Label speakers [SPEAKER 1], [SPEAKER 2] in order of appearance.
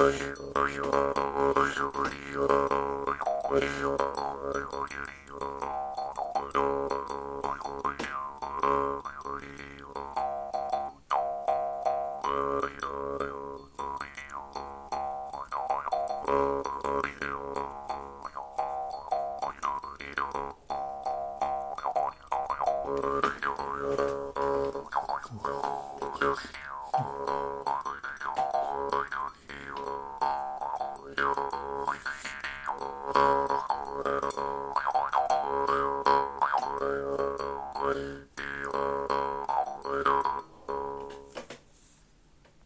[SPEAKER 1] Oh, I
[SPEAKER 2] don't know.